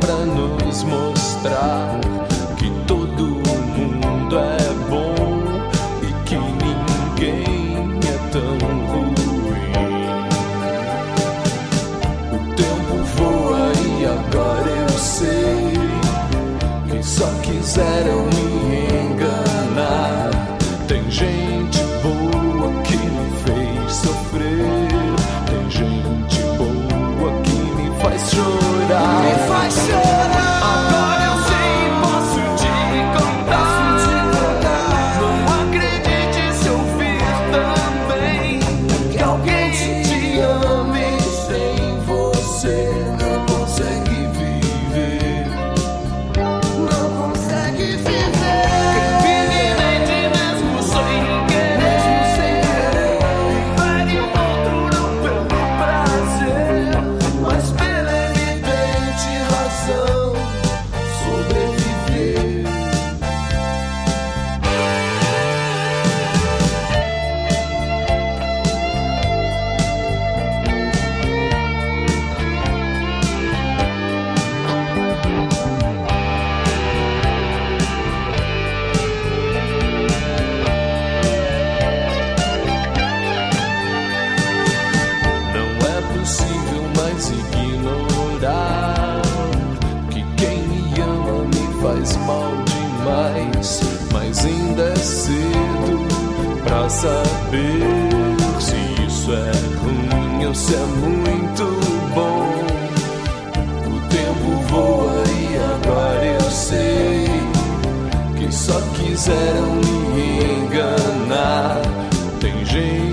pra nos mostrar. relação sobreviver. Não é possível mais seguir cedo pra saber se isso é ruim ou se é muito bom. O tempo voa e agora eu sei que só quiseram me enganar. Tem gente